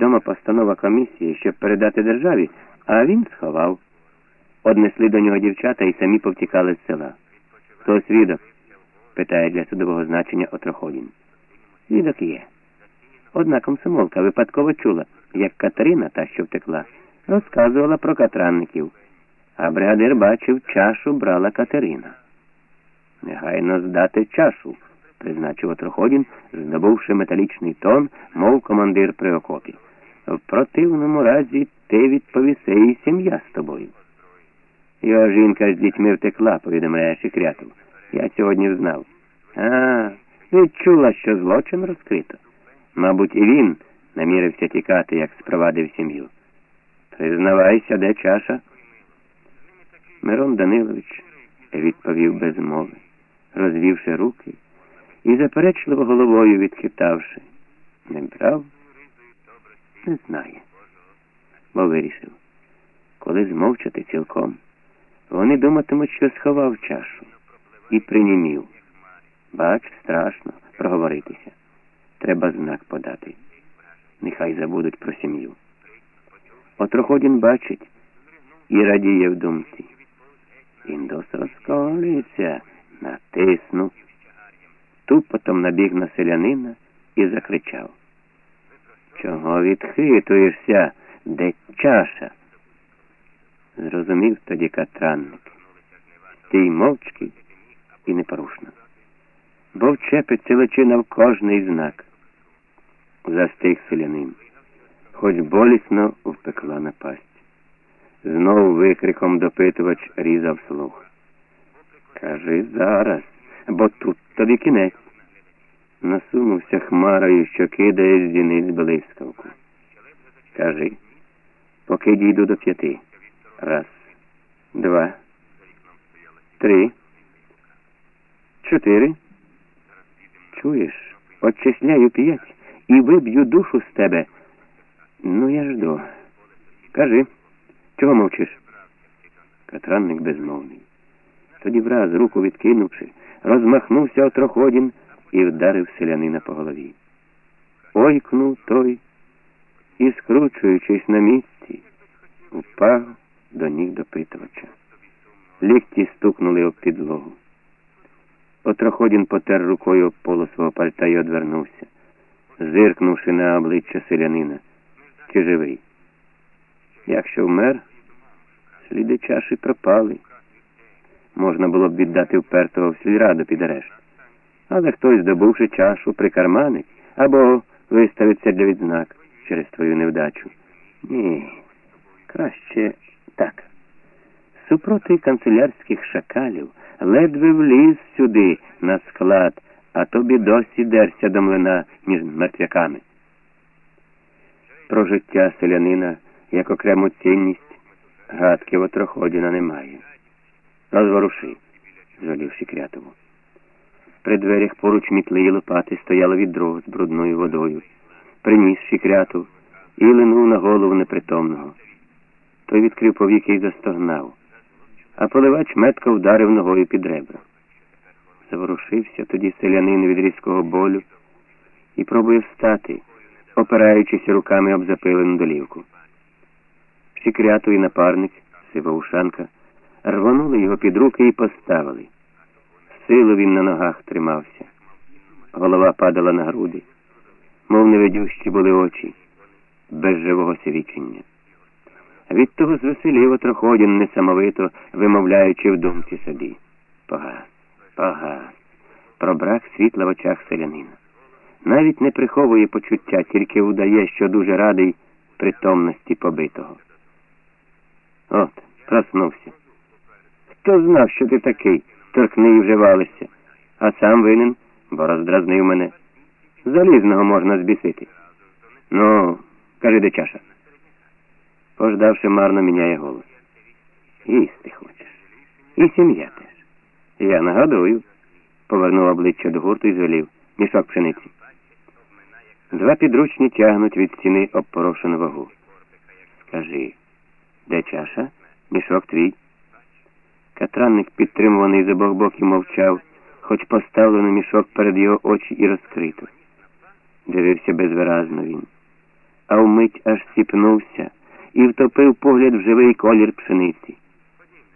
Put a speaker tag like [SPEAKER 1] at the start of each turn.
[SPEAKER 1] Відома постанова комісії, щоб передати державі, а він сховав. Однесли до нього дівчата і самі повтікали з села. Хто свідок? питає для судового значення Отроходін. Свідок є. Одна комсомолка випадково чула, як Катерина, та що втекла, розказувала про катранників, а бригадир бачив, чашу брала Катерина. Негайно здати чашу, призначив Отроходін, здобувши металічний тон, мов командир при окопі. В противному разі ти відповісе і сім'я з тобою. Його жінка з дітьми втекла, повідомляє Шикрятов. Я сьогодні знав. А, відчула, що злочин розкрито. Мабуть, і він намірився тікати, як спровадив сім'ю. Признавайся, де чаша? Мирон Данилович відповів без мови, розвівши руки і заперечливо головою відхитавши. Не брав? Не знає. Бо вирішив, коли змовчати цілком, вони думатимуть, що сховав чашу і принімів. Бач, страшно проговоритися. Треба знак подати. Нехай забудуть про сім'ю. Отроходін бачить і радіє в думці. Індус розколюється, натиснув. Тупотом набіг на селянина і закричав. Чого відхитуєшся, де чаша? Зрозумів тоді катранник. Стій мовчки і непорушно. Бо вчепиться личина в кожний знак. Застиг селянин, хоч болісно впекла напасть. Знов викриком допитувач різав слух. Кажи зараз, бо тут тобі кінець. Насунувся хмарою, що кидає з зіниць блискавку. Кажи, поки дійду до п'яти. Раз, два, три, чотири. Чуєш, отчисляю п'ять і виб'ю душу з тебе. Ну, я жду. Кажи, чого мовчиш? Катранник безмовний. Тоді враз, руку відкинувши, розмахнувся отроходін і вдарив селянина по голові. Ойкнув той і, скручуючись на місці, впав до ніг допитувача. Лікті стукнули об підлогу. Отроходін потер рукою об полу свого пальта і одвернувся, зиркнувши на обличчя селянина. Чи живий? Якщо вмер, сліди чаші пропали. Можна було б віддати впертого в сільраду під арешт. Але хтось, здобувши чашу, прикарманить або виставиться для відзнак через твою невдачу. Ні, краще так. Супроти канцелярських шакалів ледве вліз сюди на склад, а тобі досі дерся до млина між мертвяками. Про життя селянина як окрему цінність гадки в отроходіна немає. Розворуши, звелів Шикрятову. При дверях поруч мітли лопати стояло відро з брудною водою. Приніс Шикрятов і линув на голову непритомного. Той відкрив повіки і застогнав, а поливач метко вдарив ногою під ребра. Заворушився тоді селянин від різкого болю і пробує встати, опираючись руками об запилену долівку. І напарник, сивоушанка, рвонули його під руки і поставили. Силу він на ногах тримався. Голова падала на груди, мов невидющі були очі, без живого свідчення. Від того звеселів отроходін, несамовито вимовляючи в думці собі. Погас, погас, про брак світла в очах селянина. Навіть не приховує почуття, тільки удає, що дуже радий притомності побитого. От, проснувся. Хто знав, що ти такий? Торкни і вживалися, а сам винен, бо роздразнив мене. Залізного можна збісити. Ну, кажи, де чаша. Пождавши, марно міняє голос. Їсти хочеш. І сім'я теж. Я нагадую, повернув обличчя до гурту і звелів. Мішок пшениці. Два підручні тягнуть від стіни обпорошену вагу. Скажи, де чаша? Мішок твій. Катранник, підтримуваний з обох боків, мовчав, хоч поставлено мішок перед його очі і розкрито. Дивився безвиразно він. а вмить аж сіпнувся і втопив погляд в живий колір пшениці.